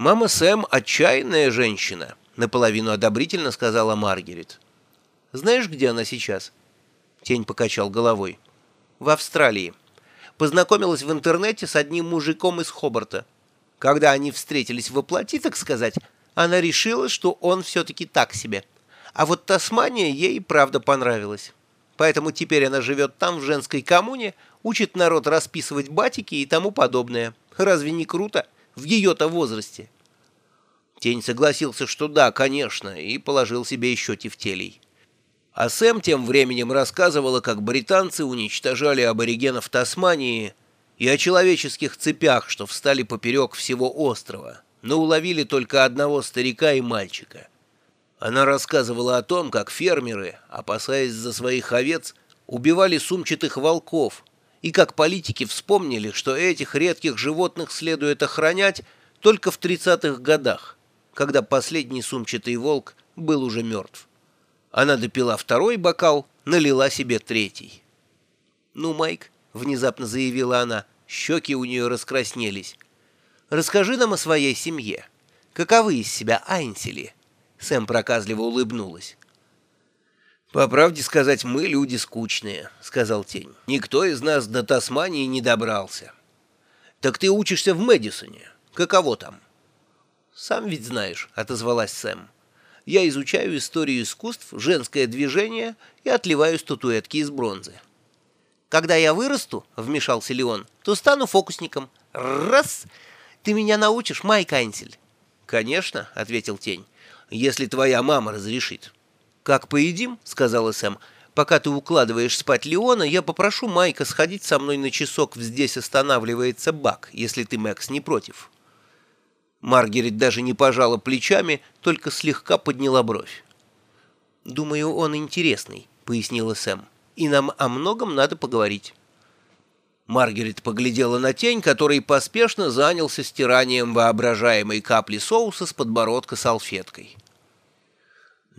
«Мама Сэм — отчаянная женщина», — наполовину одобрительно сказала Маргарет. «Знаешь, где она сейчас?» Тень покачал головой. «В Австралии. Познакомилась в интернете с одним мужиком из Хобарта. Когда они встретились в оплоти, так сказать, она решила, что он все-таки так себе. А вот Тасмания ей правда понравилась. Поэтому теперь она живет там, в женской коммуне, учит народ расписывать батики и тому подобное. Разве не круто? В ее-то возрасте. Тень согласился, что да, конечно, и положил себе еще тефтелей. А Сэм тем временем рассказывала, как британцы уничтожали аборигенов Тасмании и о человеческих цепях, что встали поперек всего острова, но уловили только одного старика и мальчика. Она рассказывала о том, как фермеры, опасаясь за своих овец, убивали сумчатых волков, и как политики вспомнили, что этих редких животных следует охранять только в 30-х годах, когда последний сумчатый волк был уже мертв. Она допила второй бокал, налила себе третий. «Ну, Майк», — внезапно заявила она, щеки у нее раскраснелись, — «расскажи нам о своей семье. Каковы из себя Айнсели?» Сэм проказливо улыбнулась. «По правде сказать, мы люди скучные», — сказал Тень. «Никто из нас до Тасмании не добрался». «Так ты учишься в Мэдисоне. Каково там?» «Сам ведь знаешь», — отозвалась Сэм. «Я изучаю историю искусств, женское движение и отливаю статуэтки из бронзы». «Когда я вырасту», — вмешался Леон, — «то стану фокусником. Раз! Ты меня научишь, Майк Айнсель?» «Конечно», — ответил Тень если твоя мама разрешит». «Как поедим?» — сказала Сэм. «Пока ты укладываешь спать Леона, я попрошу Майка сходить со мной на часок в «Здесь останавливается бак», если ты, Мэкс, не против». Маргарет даже не пожала плечами, только слегка подняла бровь. «Думаю, он интересный», — пояснила Сэм. «И нам о многом надо поговорить». Маргарет поглядела на тень, который поспешно занялся стиранием воображаемой капли соуса с подбородка салфеткой.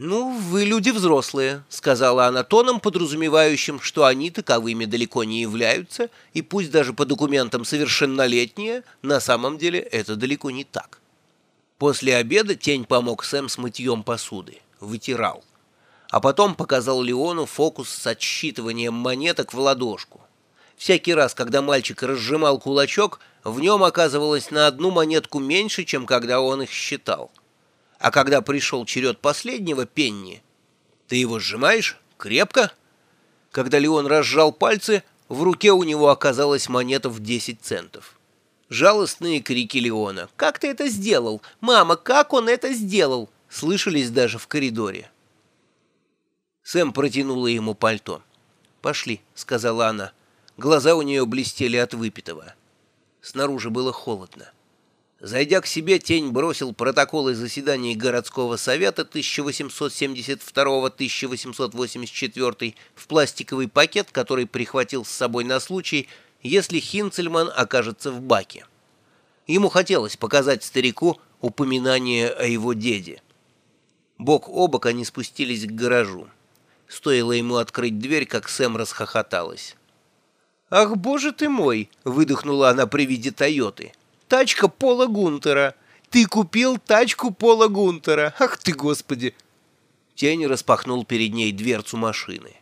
«Ну, вы люди взрослые», — сказала она тоном, подразумевающим, что они таковыми далеко не являются, и пусть даже по документам совершеннолетние, на самом деле это далеко не так. После обеда тень помог Сэм с мытьем посуды, вытирал. А потом показал Леону фокус с отсчитыванием монеток в ладошку. Всякий раз, когда мальчик разжимал кулачок, в нем оказывалось на одну монетку меньше, чем когда он их считал. А когда пришел черед последнего пенни, ты его сжимаешь крепко. Когда Леон разжал пальцы, в руке у него оказалась монета в 10 центов. Жалостные крики Леона. «Как ты это сделал? Мама, как он это сделал?» слышались даже в коридоре. Сэм протянула ему пальто. «Пошли», — сказала она. Глаза у нее блестели от выпитого. Снаружи было холодно. Зайдя к себе, Тень бросил протоколы заседаний городского совета 1872-1884 в пластиковый пакет, который прихватил с собой на случай, если Хинцельман окажется в баке. Ему хотелось показать старику упоминание о его деде. Бок о бок они спустились к гаражу. Стоило ему открыть дверь, как Сэм расхохоталась. «Ах, боже ты мой!» — выдохнула она при виде «Тойоты». «Тачка Пола Гунтера! Ты купил тачку Пола Гунтера! Ах ты, господи!» Тень распахнул перед ней дверцу машины.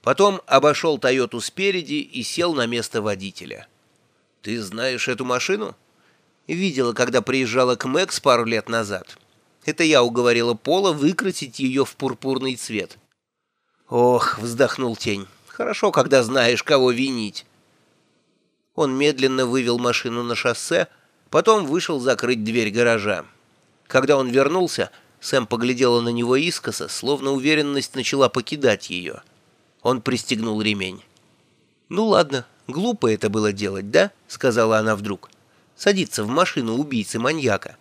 Потом обошел «Тойоту» спереди и сел на место водителя. «Ты знаешь эту машину?» «Видела, когда приезжала к Мэкс пару лет назад. Это я уговорила Пола выкрасить ее в пурпурный цвет». «Ох!» — вздохнул Тень. «Хорошо, когда знаешь, кого винить». Он медленно вывел машину на шоссе, потом вышел закрыть дверь гаража. Когда он вернулся, Сэм поглядела на него искоса, словно уверенность начала покидать ее. Он пристегнул ремень. «Ну ладно, глупо это было делать, да?» — сказала она вдруг. «Садиться в машину убийцы-маньяка».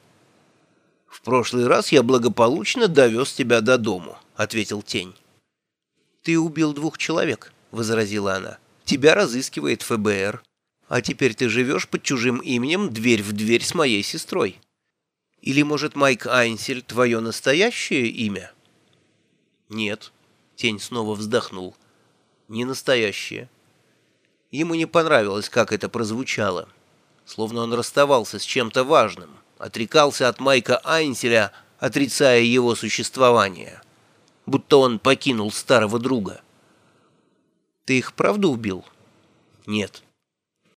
«В прошлый раз я благополучно довез тебя до дому», — ответил Тень. «Ты убил двух человек», — возразила она. «Тебя разыскивает ФБР». А теперь ты живешь под чужим именем дверь в дверь с моей сестрой. Или, может, Майк Айнсель твое настоящее имя? Нет. Тень снова вздохнул. Не настоящее. Ему не понравилось, как это прозвучало. Словно он расставался с чем-то важным, отрекался от Майка Айнселя, отрицая его существование. Будто он покинул старого друга. Ты их правда убил? Нет.